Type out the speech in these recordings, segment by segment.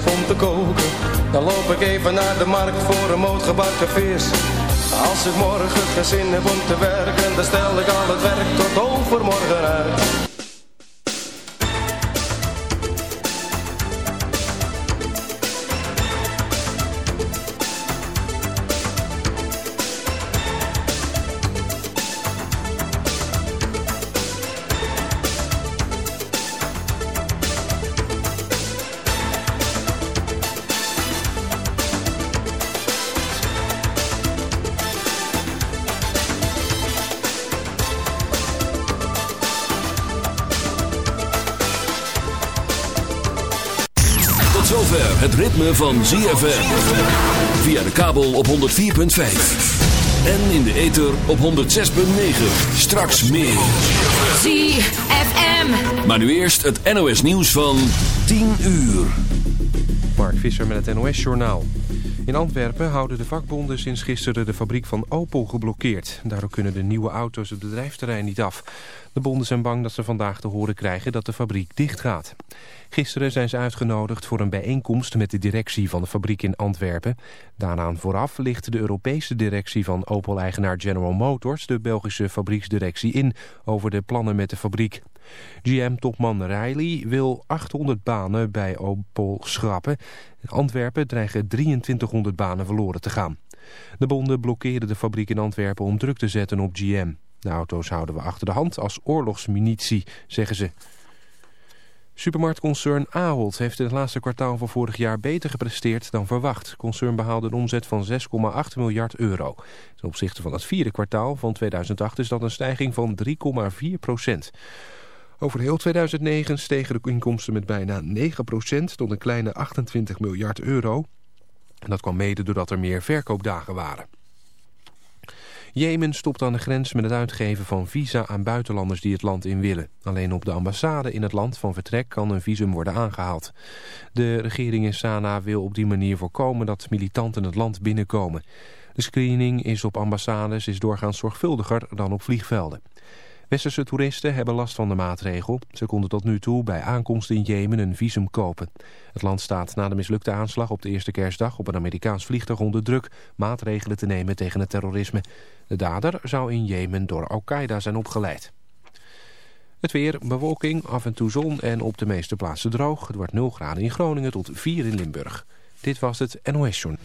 om te koken. Dan loop ik even naar de markt voor een moot gebakken vis. Als ik morgen gezin heb om te werken, dan stel ik al het werk tot overmorgen uit. Van ZFM. Via de kabel op 104.5. En in de ether op 106.9. Straks meer. ZFM. Maar nu eerst het NOS nieuws van 10 uur. Mark Visser met het NOS Journaal. In Antwerpen houden de vakbonden sinds gisteren de fabriek van Opel geblokkeerd. Daardoor kunnen de nieuwe auto's het bedrijfsterrein niet af. De bonden zijn bang dat ze vandaag te horen krijgen dat de fabriek dichtgaat. Gisteren zijn ze uitgenodigd voor een bijeenkomst met de directie van de fabriek in Antwerpen. Daaraan vooraf ligt de Europese directie van Opel-eigenaar General Motors de Belgische fabrieksdirectie in over de plannen met de fabriek. GM-topman Riley wil 800 banen bij Opel schrappen. In Antwerpen dreigen 2300 banen verloren te gaan. De bonden blokkeerden de fabriek in Antwerpen om druk te zetten op GM. De auto's houden we achter de hand als oorlogsmunitie, zeggen ze. Supermarktconcern Ahold heeft in het laatste kwartaal van vorig jaar beter gepresteerd dan verwacht. Concern behaalde een omzet van 6,8 miljard euro. Ten opzichte van het vierde kwartaal van 2008 is dat een stijging van 3,4 procent. Over heel 2009 stegen de inkomsten met bijna 9 procent tot een kleine 28 miljard euro. En dat kwam mede doordat er meer verkoopdagen waren. Jemen stopt aan de grens met het uitgeven van visa aan buitenlanders die het land in willen. Alleen op de ambassade in het land van vertrek kan een visum worden aangehaald. De regering in Sanaa wil op die manier voorkomen dat militanten het land binnenkomen. De screening is op ambassades is doorgaans zorgvuldiger dan op vliegvelden. Westerse toeristen hebben last van de maatregel. Ze konden tot nu toe bij aankomst in Jemen een visum kopen. Het land staat na de mislukte aanslag op de eerste kerstdag op een Amerikaans vliegtuig onder druk maatregelen te nemen tegen het terrorisme. De dader zou in Jemen door Al-Qaeda zijn opgeleid. Het weer, bewolking, af en toe zon en op de meeste plaatsen droog. Het wordt 0 graden in Groningen tot 4 in Limburg. Dit was het NOS Journal.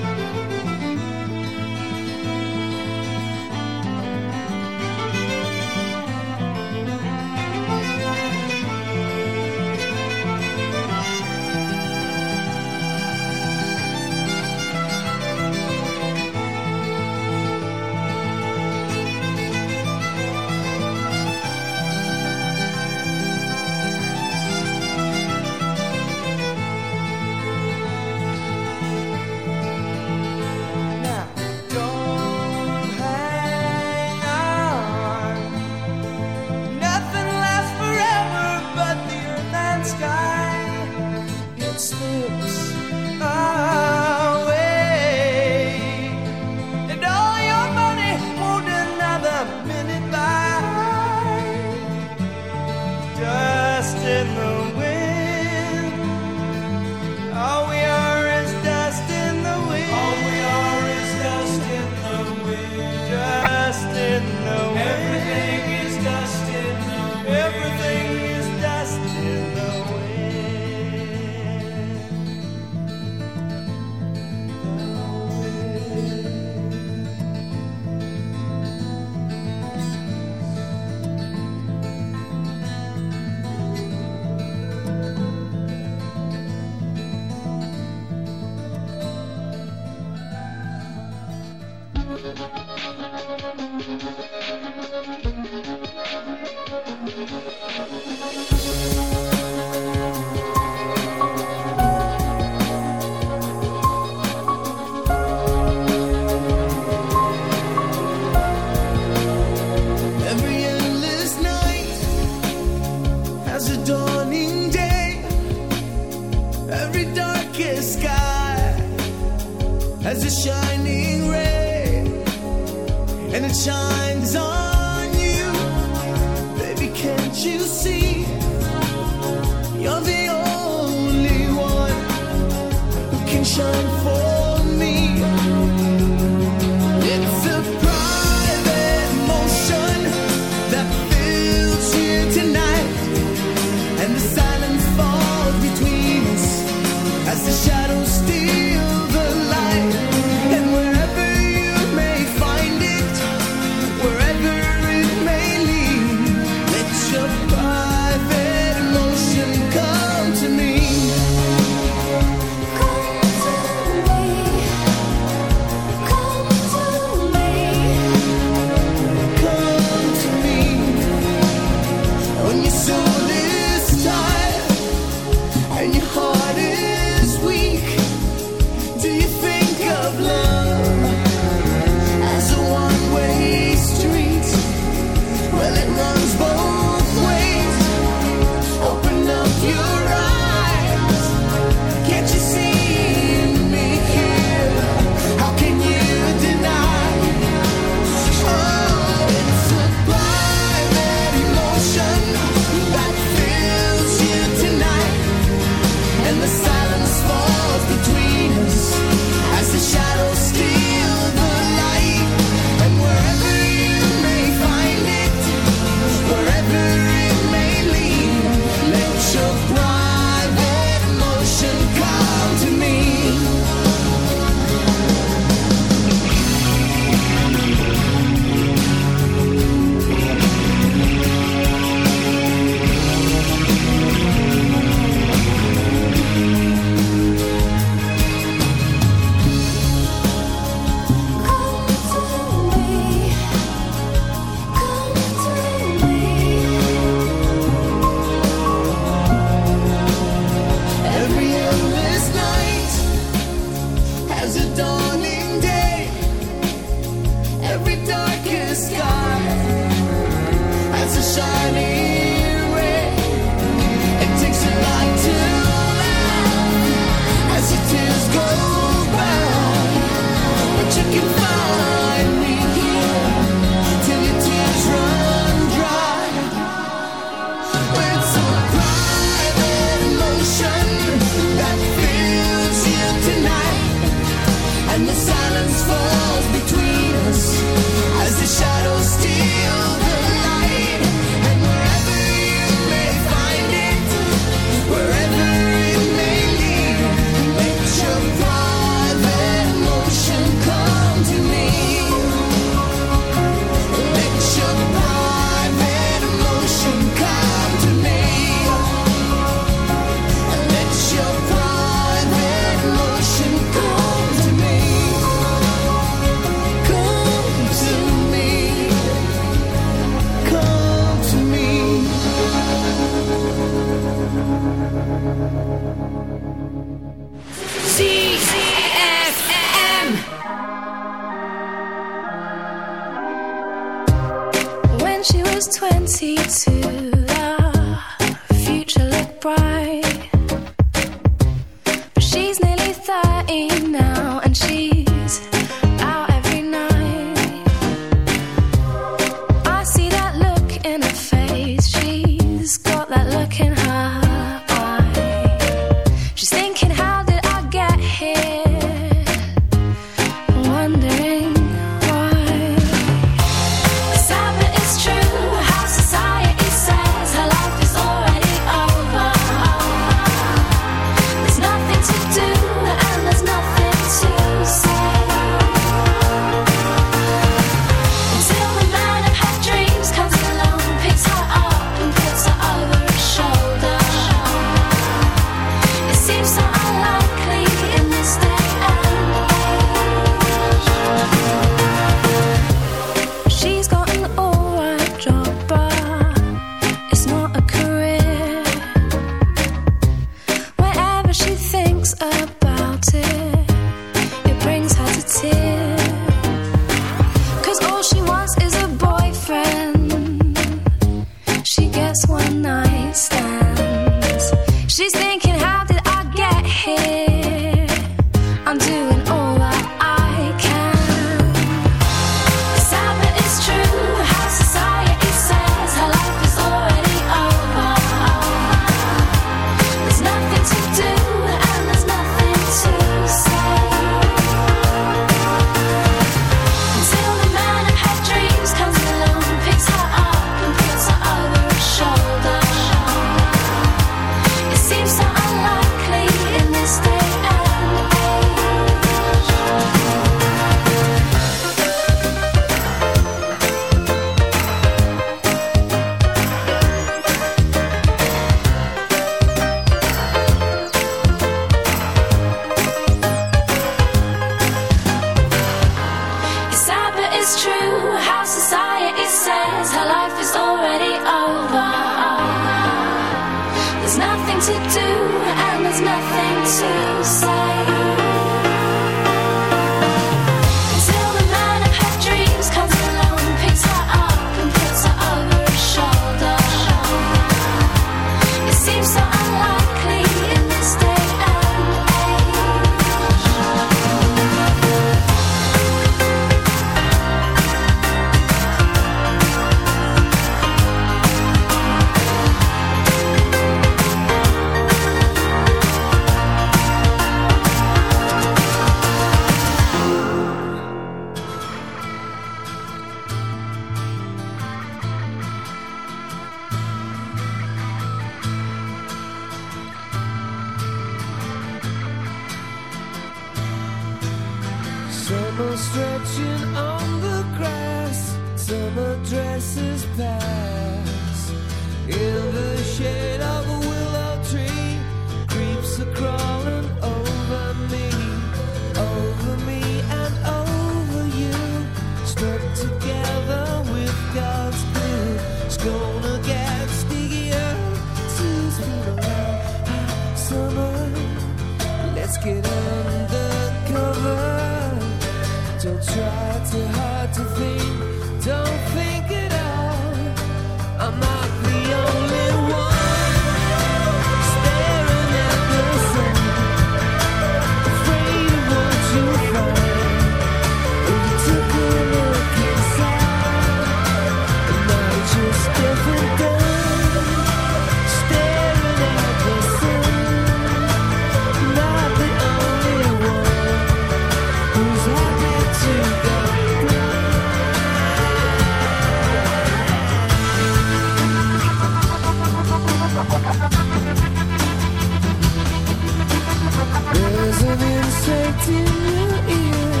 protecting your ear.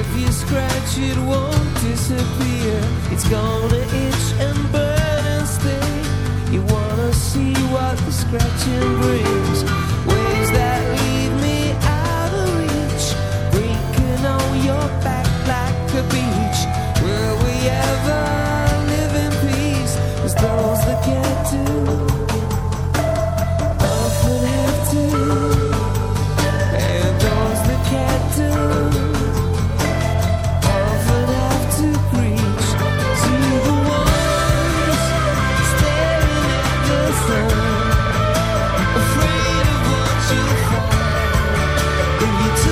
If you scratch, it won't disappear. It's gonna itch and burn and sting. You wanna see what the scratching brings. to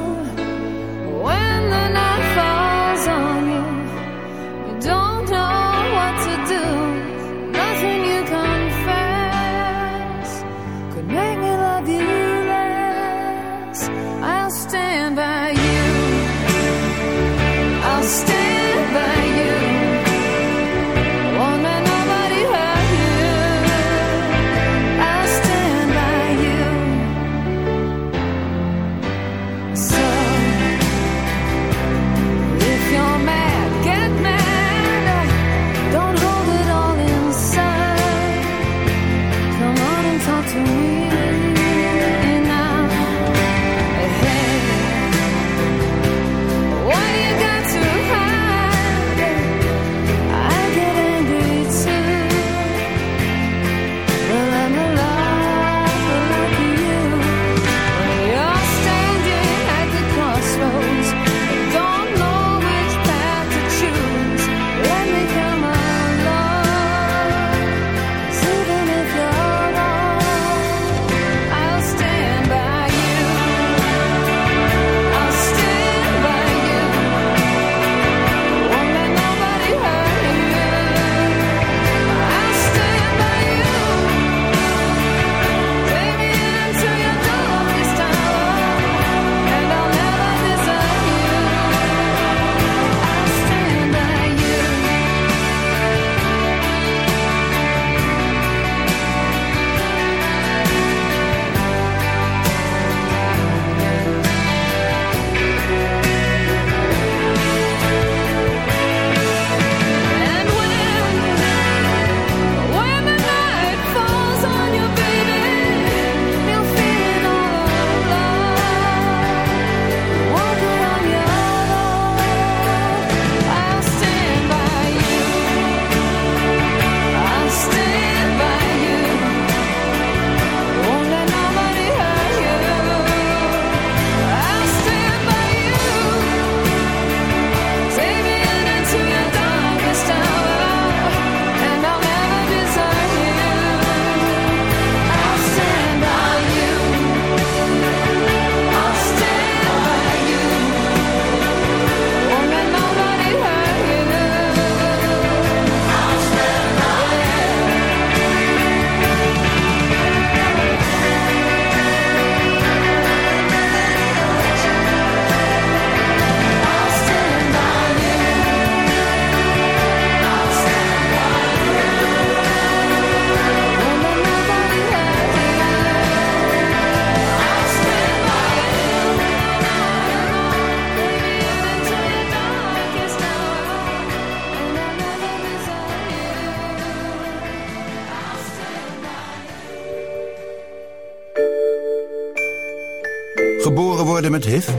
Geboren worden met HIV?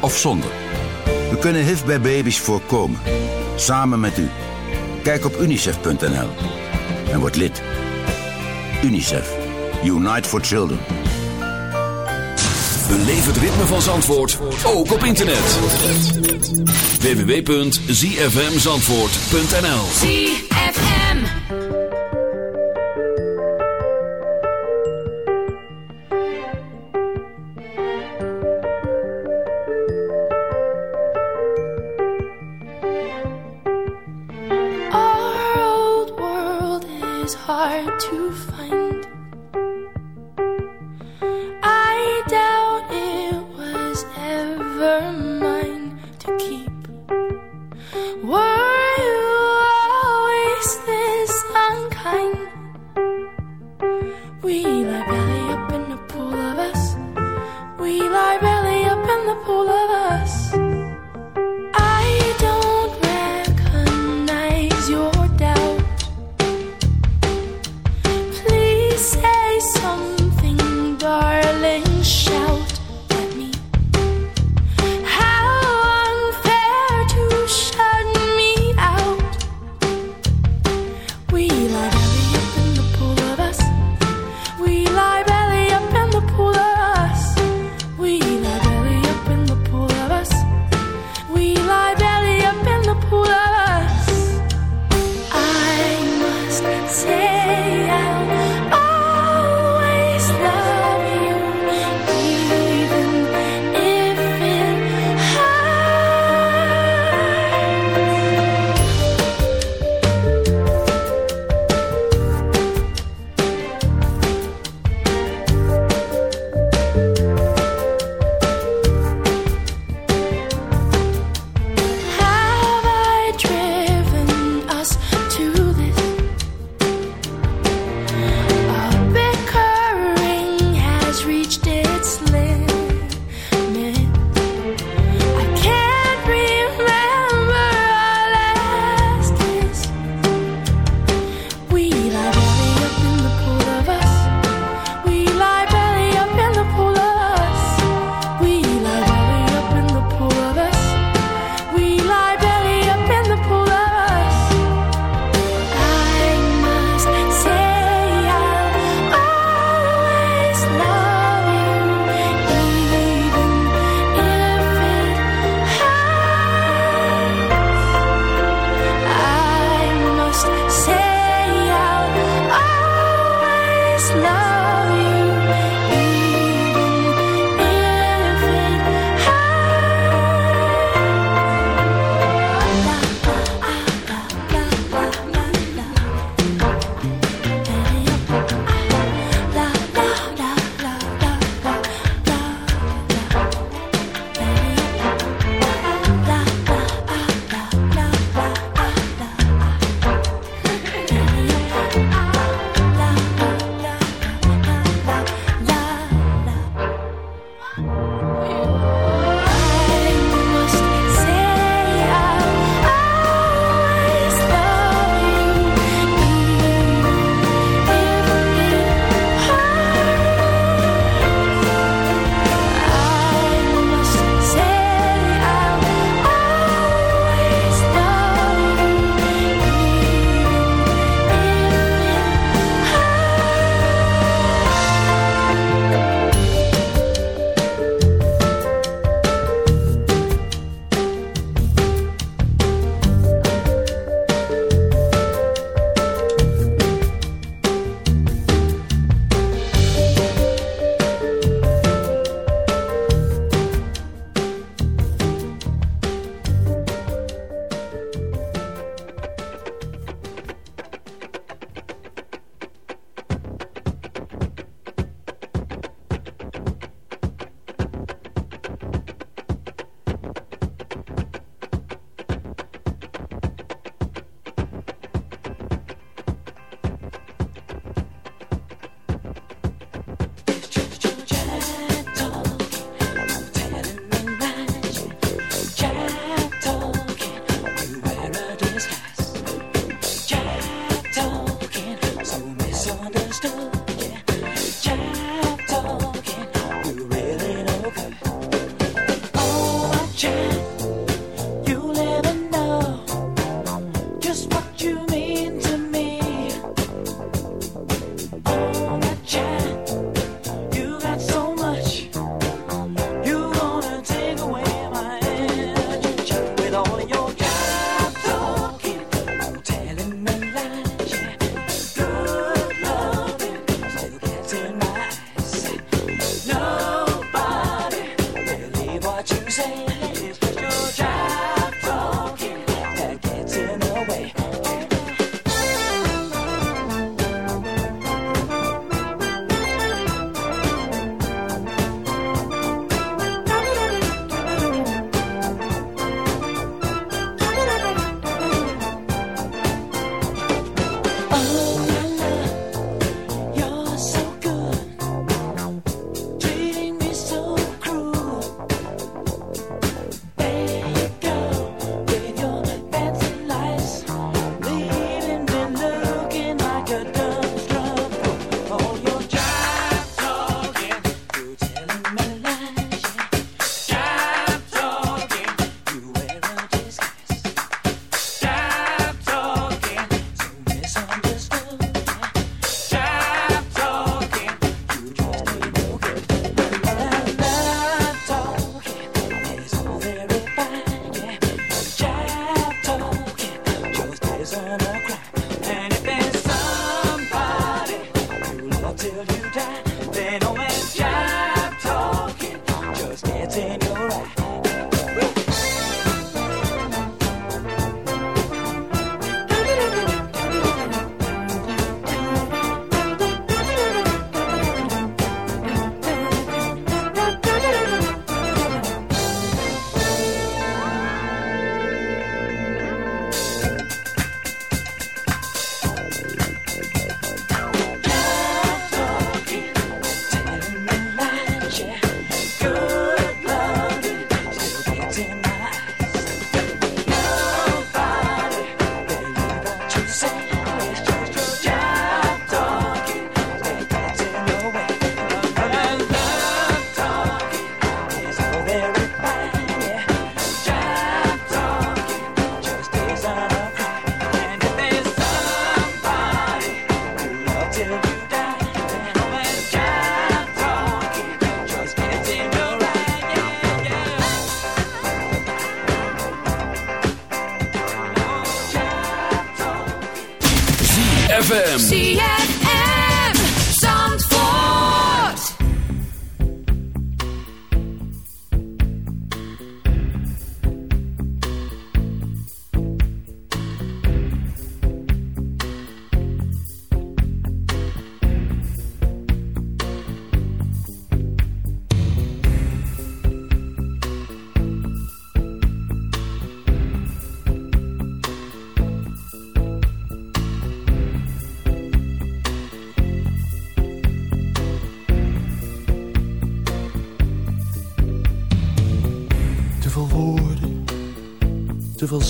Of zonder? We kunnen HIV bij baby's voorkomen. Samen met u. Kijk op unicef.nl en word lid. UNICEF. Unite for Children. Beleef het ritme van Zandvoort, ook op internet. www.zfmzandvoort.nl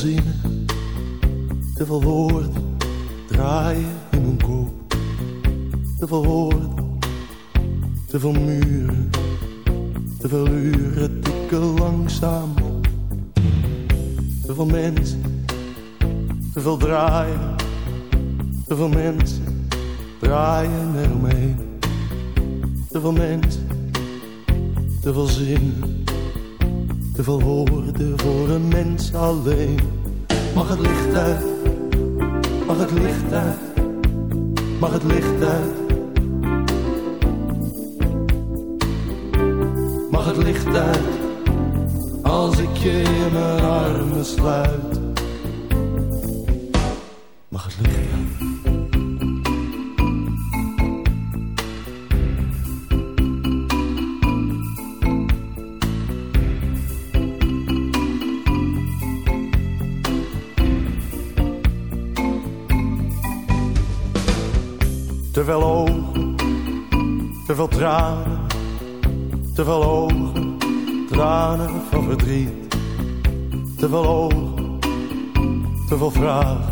Rosina. Maar. Te veel ogen, te veel tranen, te veel ogen, tranen van verdriet. Te veel ogen, te veel vragen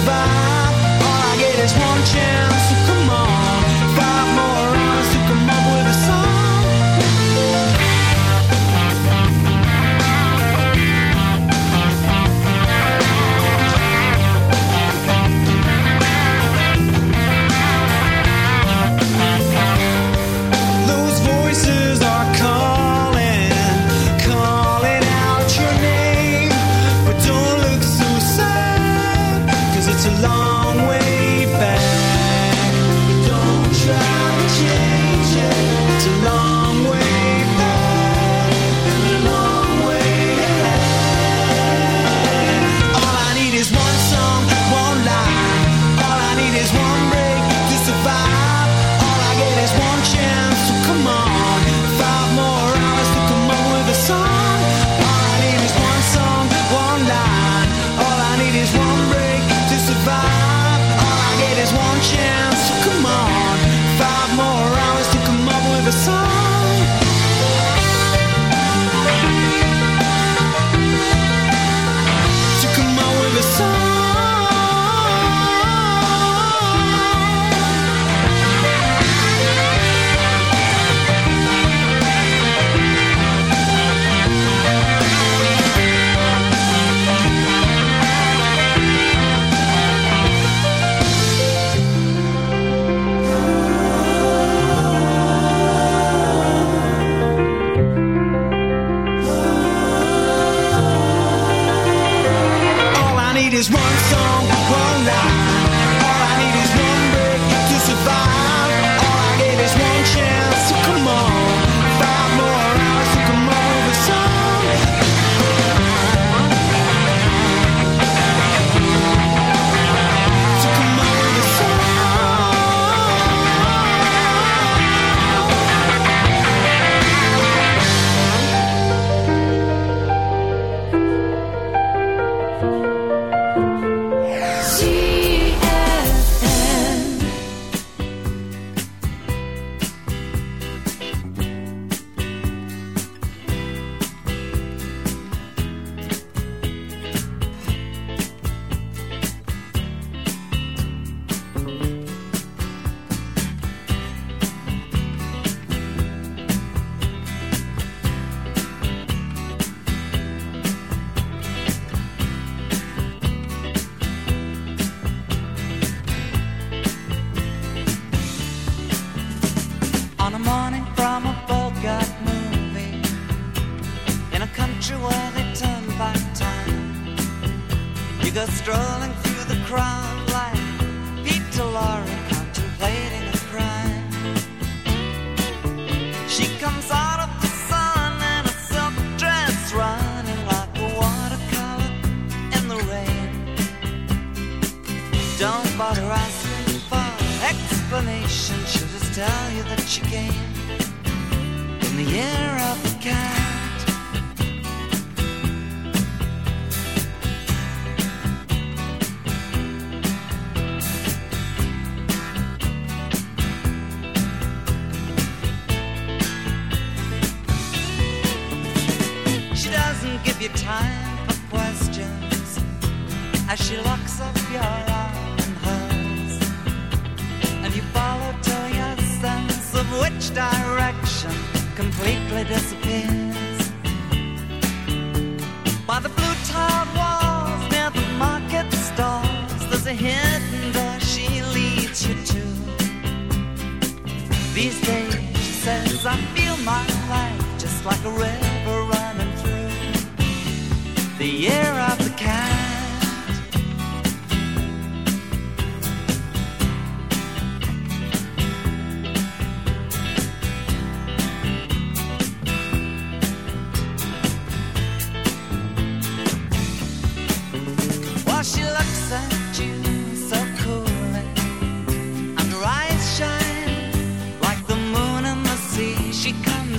survive. All I get is one chance